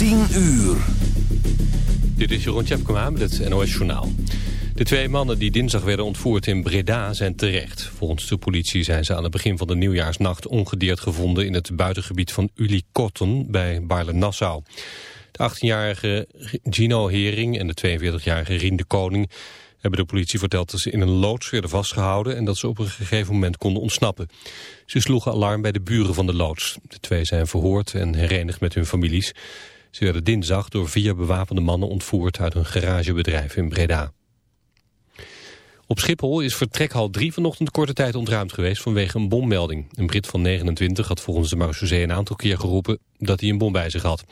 10 uur. Dit is Jeroen Tjepkema met het NOS Journaal. De twee mannen die dinsdag werden ontvoerd in Breda zijn terecht. Volgens de politie zijn ze aan het begin van de nieuwjaarsnacht ongedeerd gevonden... in het buitengebied van Ulicotten bij Baarle-Nassau. De 18-jarige Gino Hering en de 42-jarige Rien de Koning... hebben de politie verteld dat ze in een loods werden vastgehouden... en dat ze op een gegeven moment konden ontsnappen. Ze sloegen alarm bij de buren van de loods. De twee zijn verhoord en herenigd met hun families. Ze werden dinsdag door vier bewapende mannen ontvoerd uit een garagebedrijf in Breda. Op Schiphol is vertrekhal 3 vanochtend korte tijd ontruimd geweest vanwege een bommelding. Een Brit van 29 had volgens de marechaussee een aantal keer geroepen dat hij een bom bij zich had.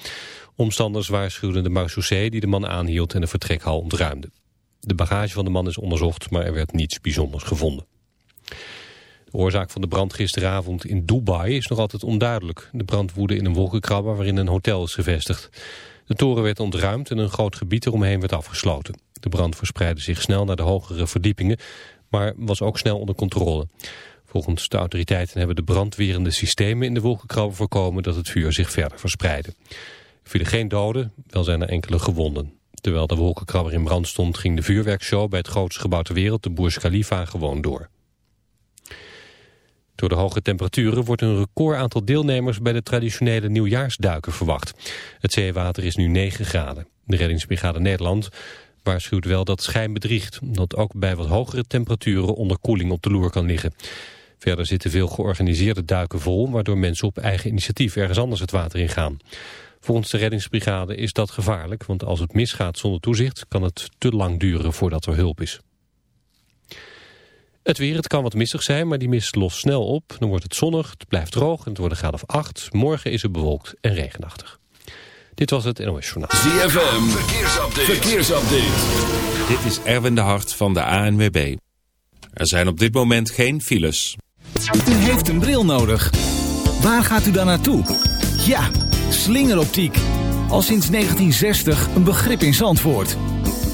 Omstanders waarschuwden de marechaussee die de man aanhield en de vertrekhal ontruimde. De bagage van de man is onderzocht, maar er werd niets bijzonders gevonden. De oorzaak van de brand gisteravond in Dubai is nog altijd onduidelijk. De brand woedde in een wolkenkrabber waarin een hotel is gevestigd. De toren werd ontruimd en een groot gebied eromheen werd afgesloten. De brand verspreidde zich snel naar de hogere verdiepingen, maar was ook snel onder controle. Volgens de autoriteiten hebben de brandwerende systemen in de wolkenkrabber voorkomen dat het vuur zich verder verspreidde. Er vielen geen doden, wel zijn er enkele gewonden. Terwijl de wolkenkrabber in brand stond ging de vuurwerkshow bij het grootste gebouw ter wereld, de Burj Khalifa, gewoon door. Door de hoge temperaturen wordt een record aantal deelnemers bij de traditionele nieuwjaarsduiken verwacht. Het zeewater is nu 9 graden. De reddingsbrigade Nederland waarschuwt wel dat schijn bedriegt, omdat ook bij wat hogere temperaturen onderkoeling op de loer kan liggen. Verder zitten veel georganiseerde duiken vol, waardoor mensen op eigen initiatief ergens anders het water ingaan. Volgens de reddingsbrigade is dat gevaarlijk, want als het misgaat zonder toezicht kan het te lang duren voordat er hulp is. Het weer, het kan wat mistig zijn, maar die mist lost snel op. Dan wordt het zonnig, het blijft droog en het wordt een graad of 8. Morgen is het bewolkt en regenachtig. Dit was het NOS Journaal. ZFM, verkeersupdate. verkeersupdate. Dit is Erwin de Hart van de ANWB. Er zijn op dit moment geen files. U heeft een bril nodig. Waar gaat u dan naartoe? Ja, slingeroptiek. Al sinds 1960 een begrip in Zandvoort.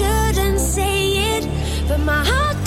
shouldn't say it, but my heart.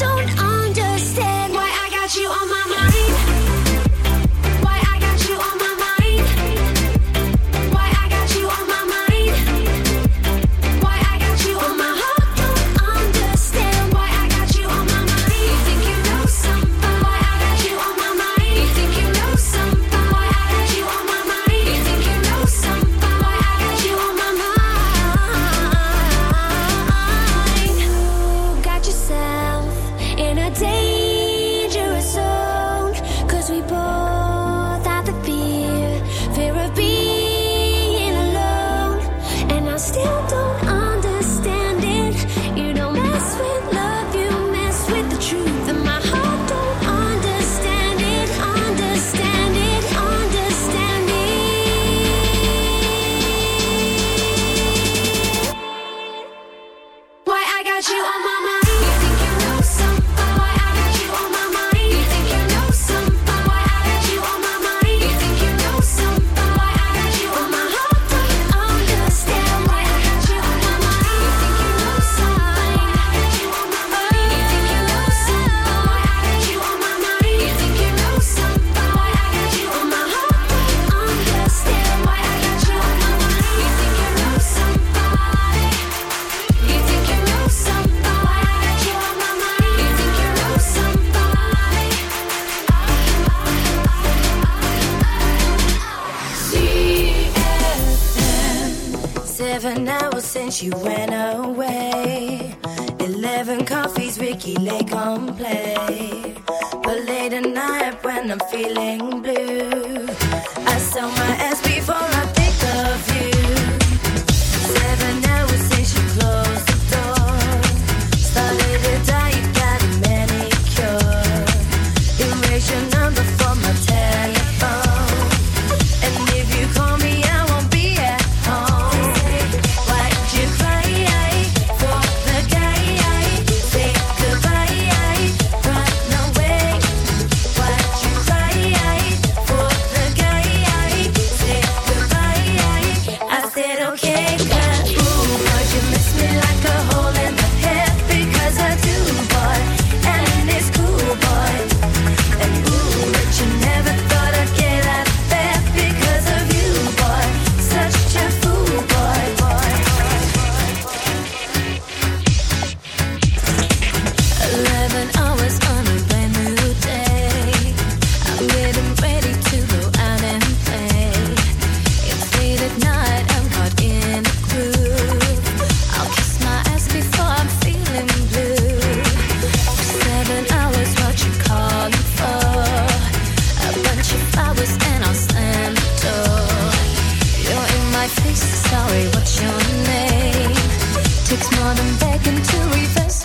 since you went away. Eleven coffees, Ricki Lake on play. But late at night when I'm feeling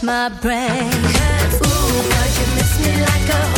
my brain. Ooh, but you miss me like a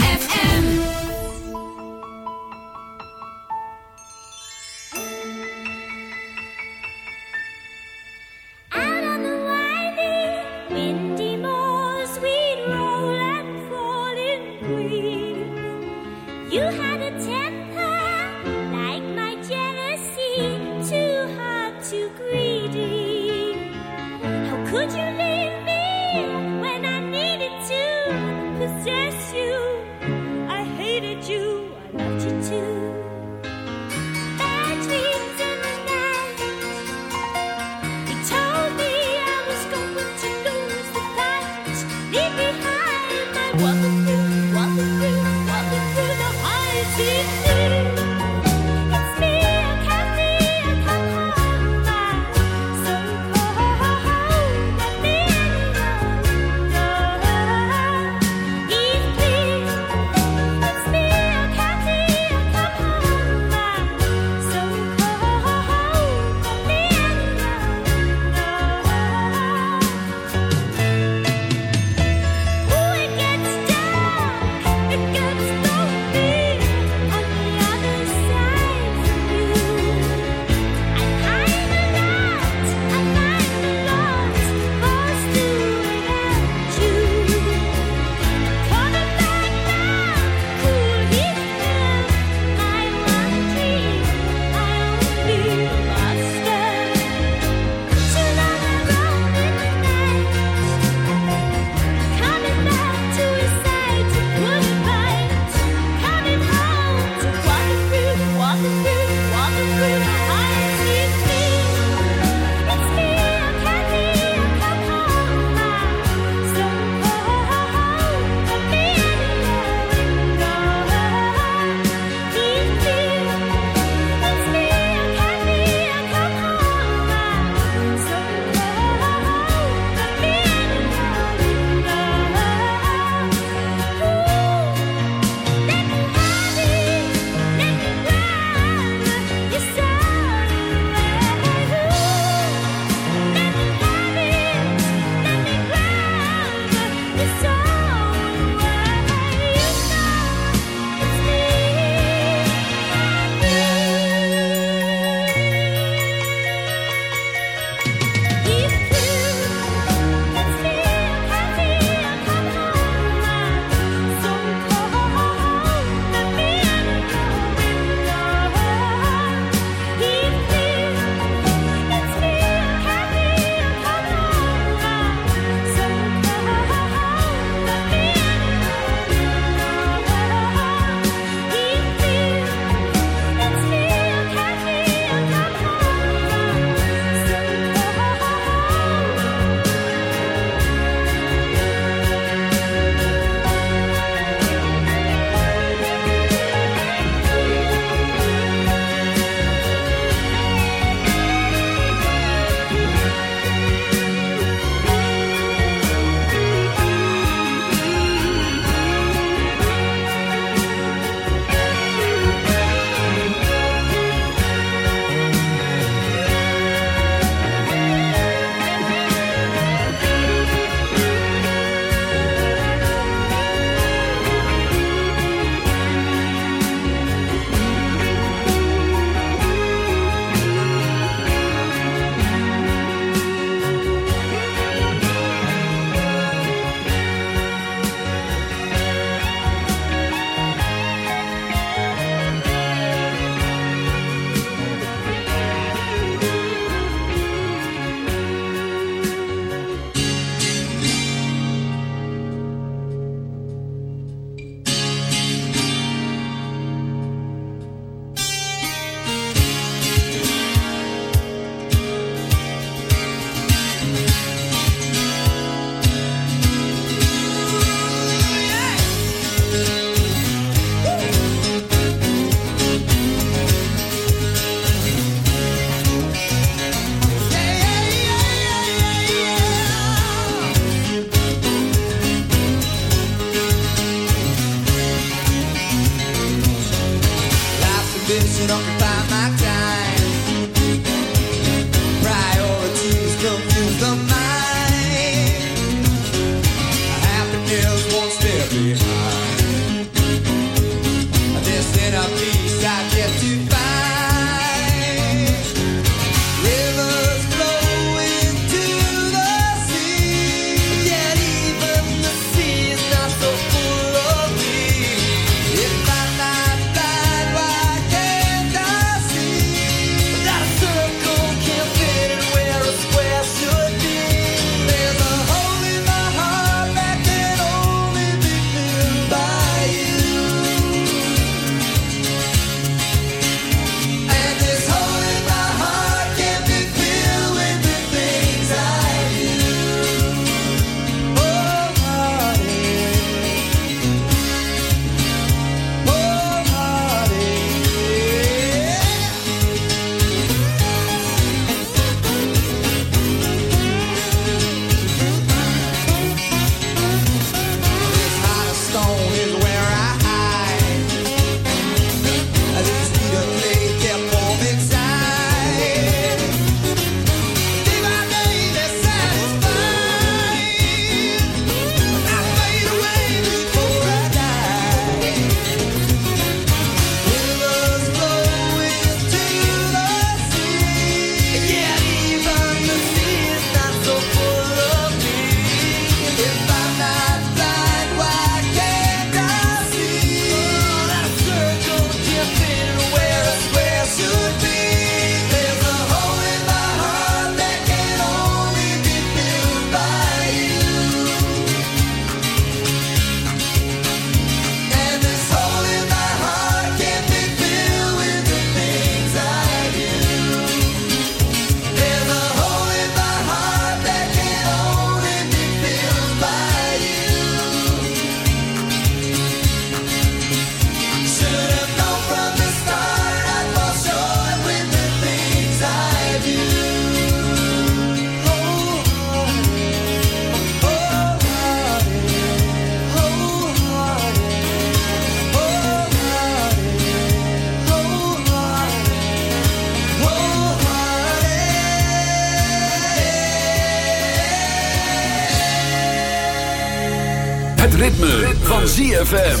ZFM.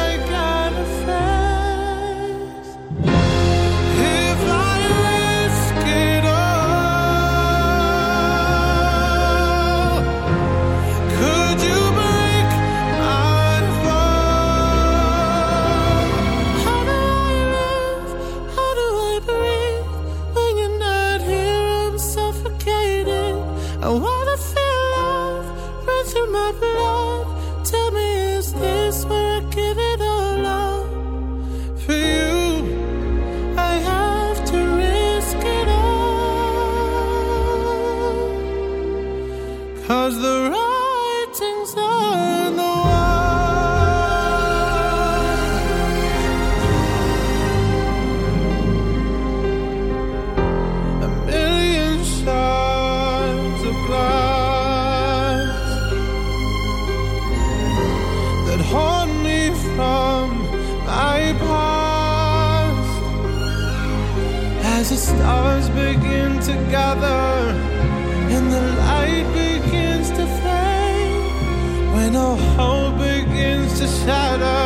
The shadow.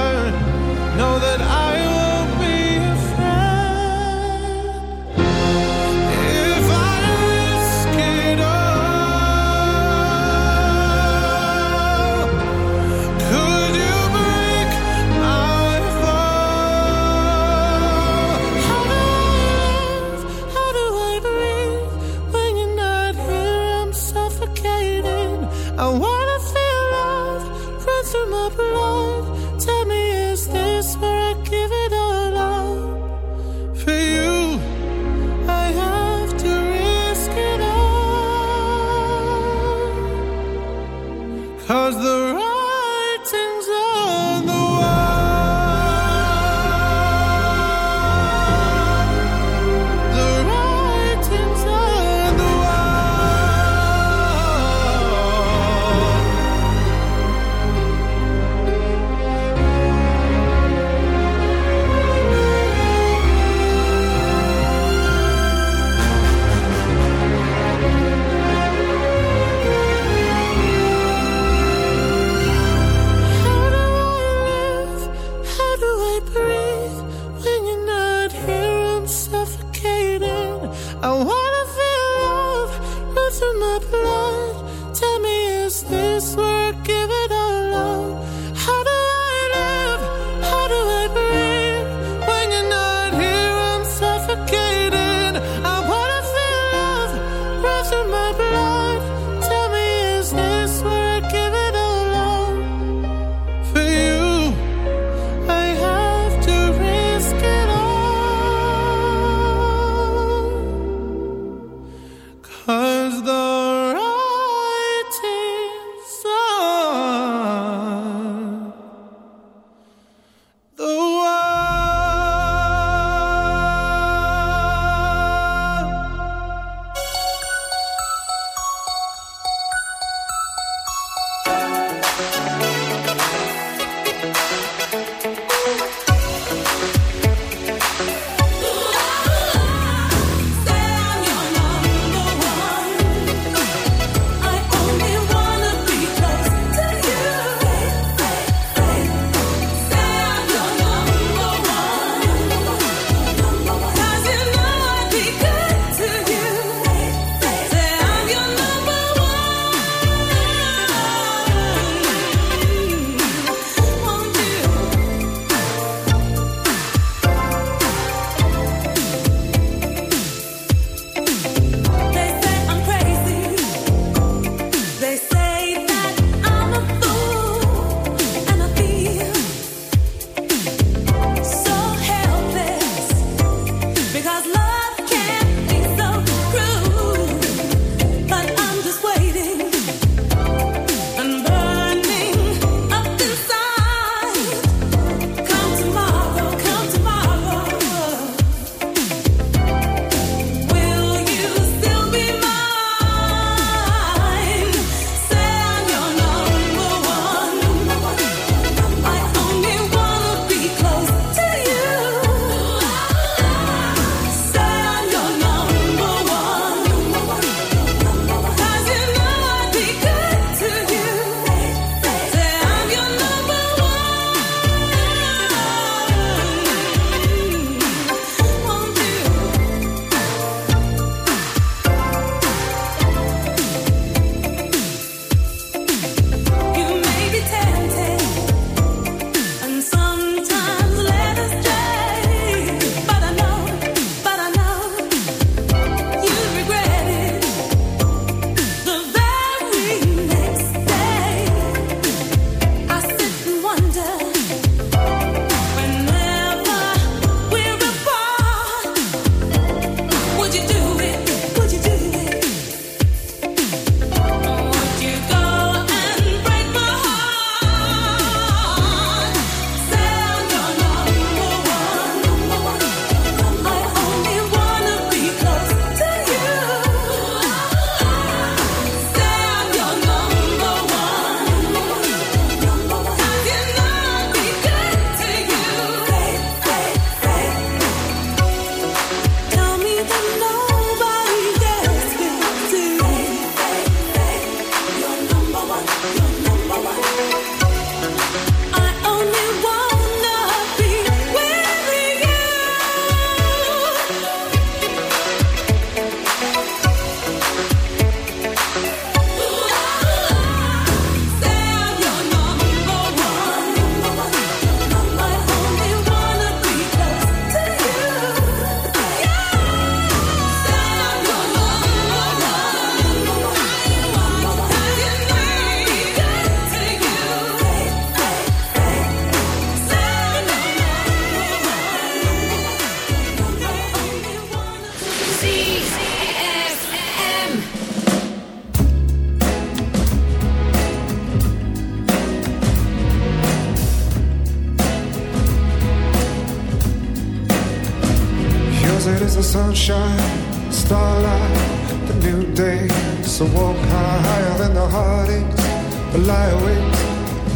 Lie awake,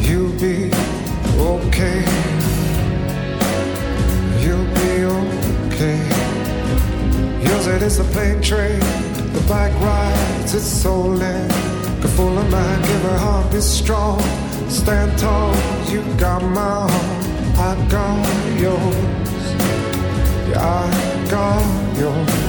you'll be okay. You'll be okay. Yours it is a plane train, the bike rides its soul in. Go full of mind, give her heart, be strong. Stand tall, you got my heart, I got yours. Yeah, I got yours.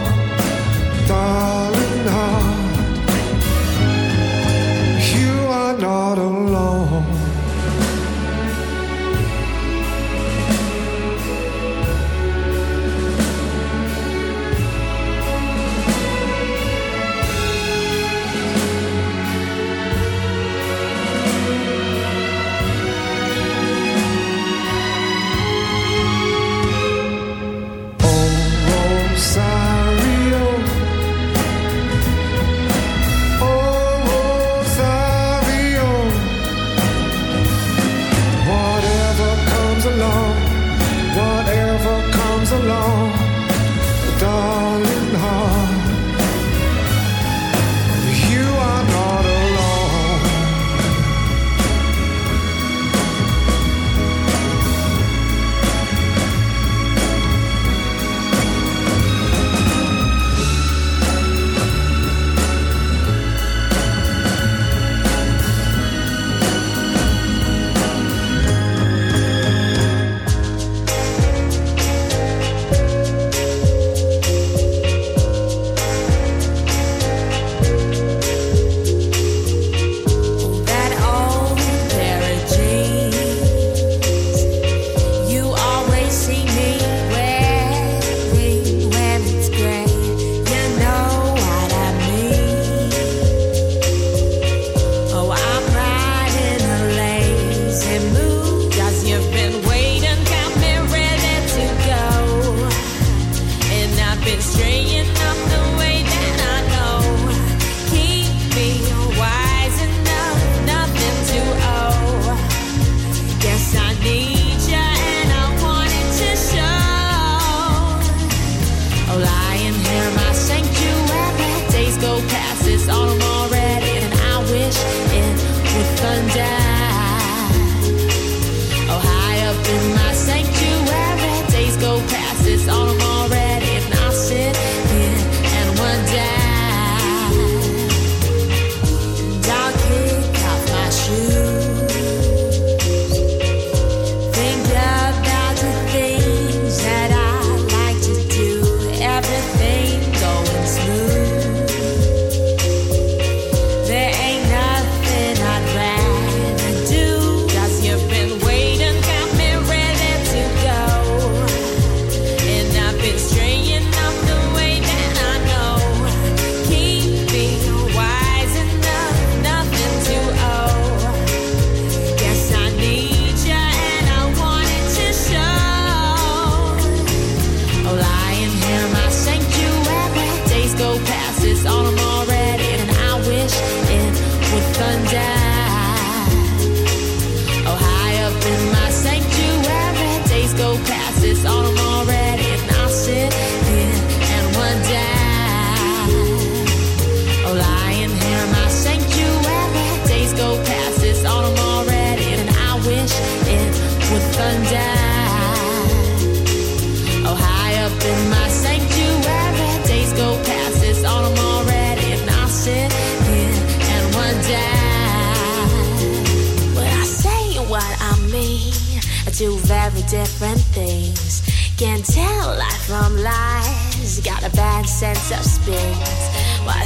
things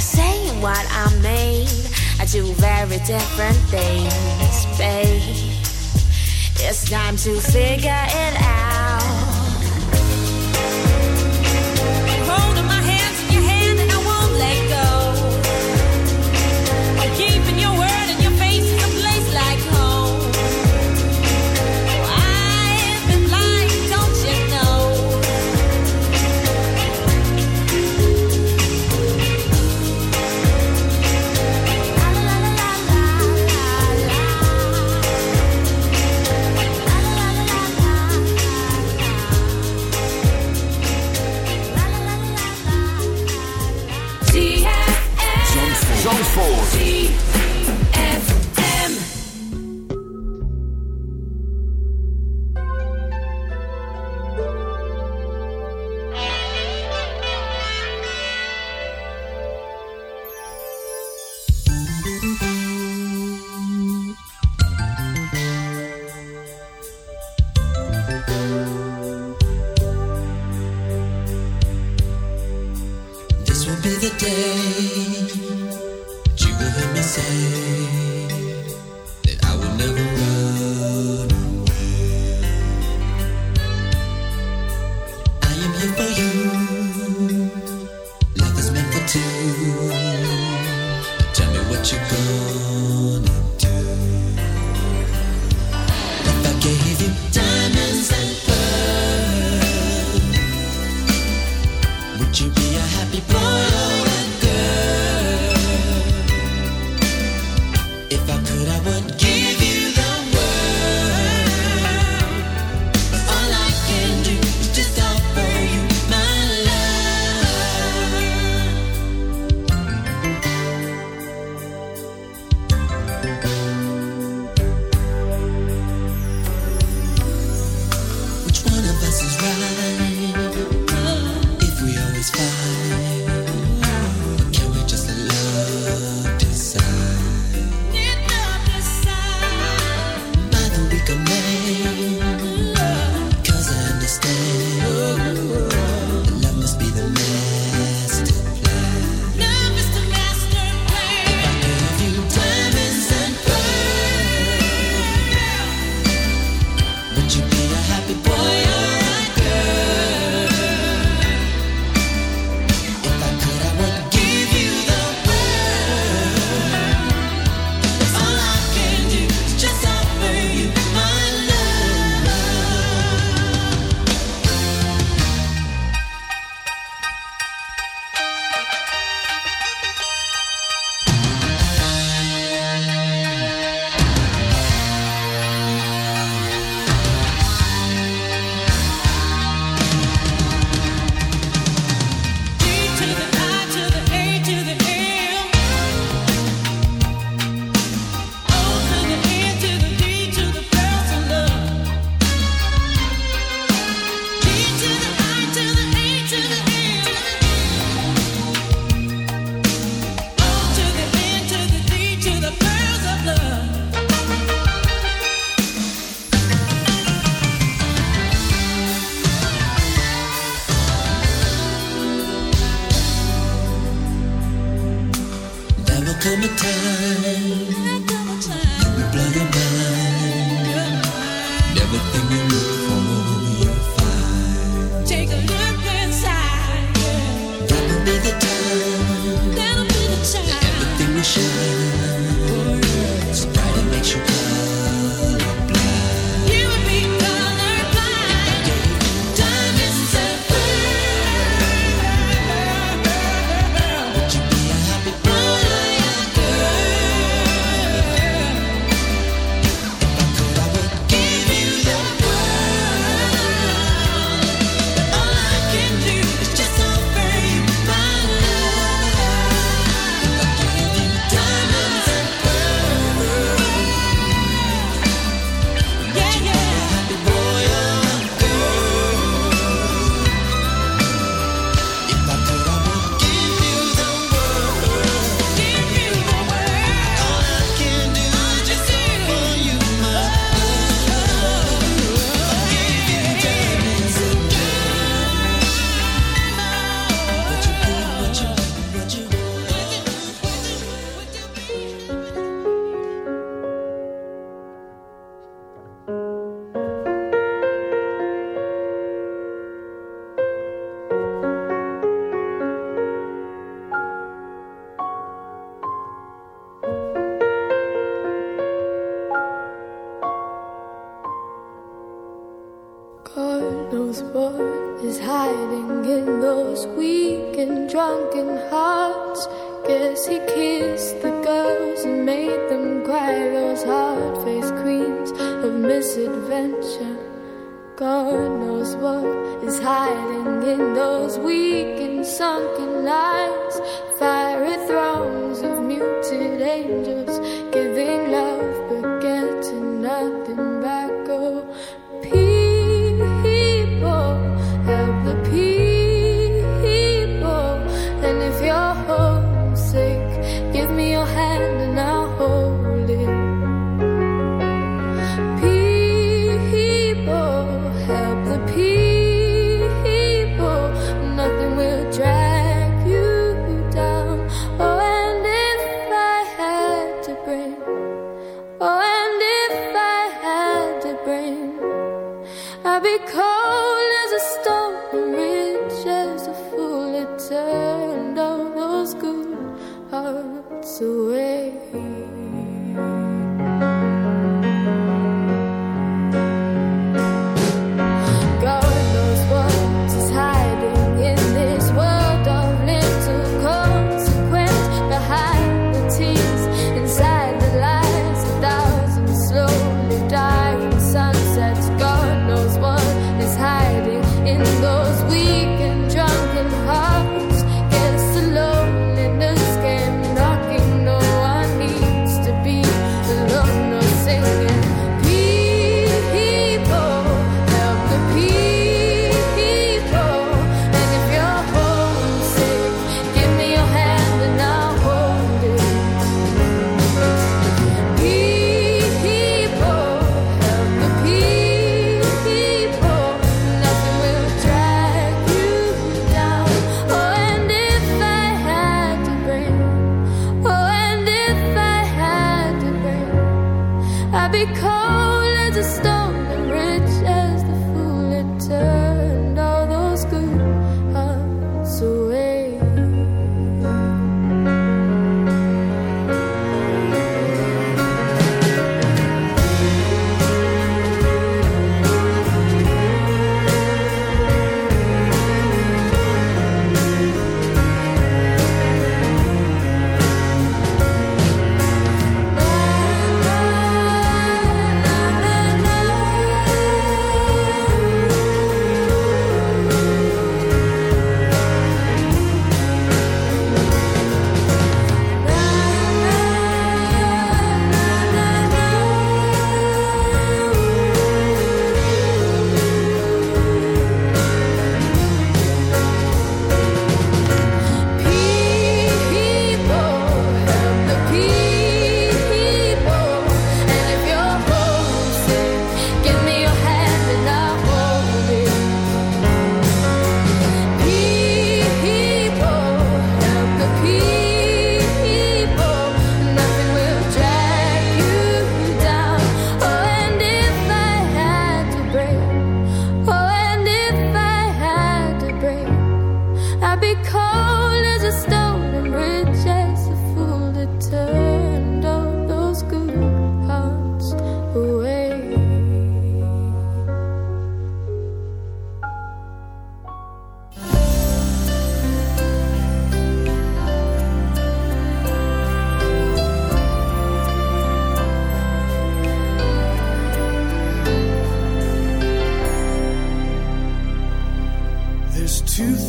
say saying what I mean. I do very different things, babe. It's time to figure it out. Girls weak and sunken lights, fiery thrones of muted angels giving love. I'd be cold as a stone and rich as the fool it turns.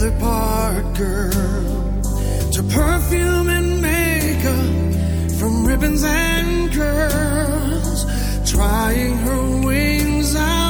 the other part girl. To perfume and makeup, from ribbons and curls. Trying her wings out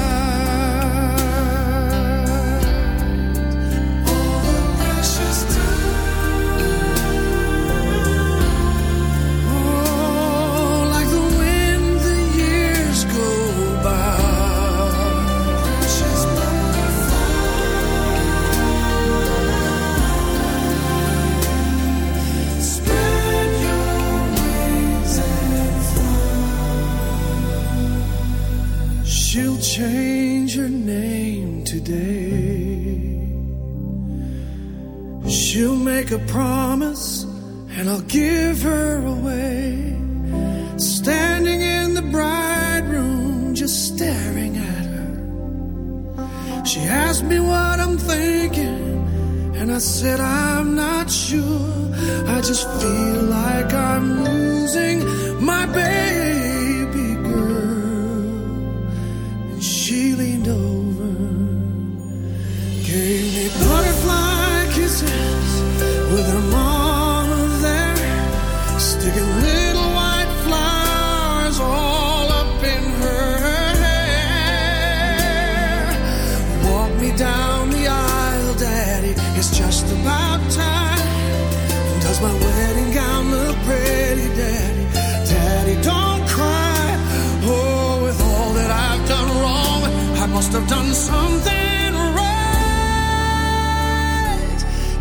My wedding gown look pretty, Daddy? Daddy, don't cry. Oh, with all that I've done wrong, I must have done something right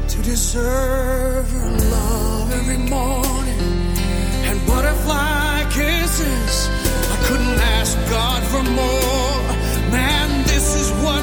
to deserve her love every morning and butterfly kisses. I couldn't ask God for more. Man, this is what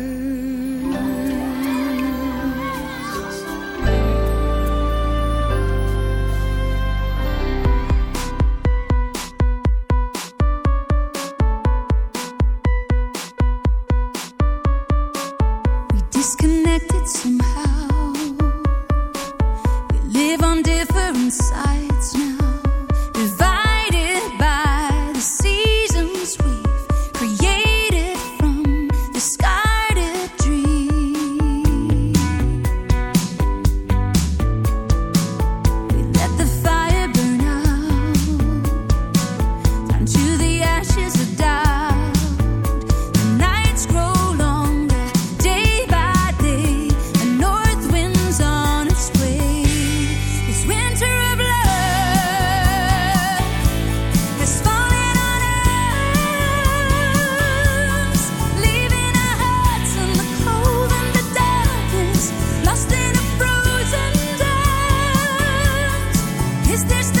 Is this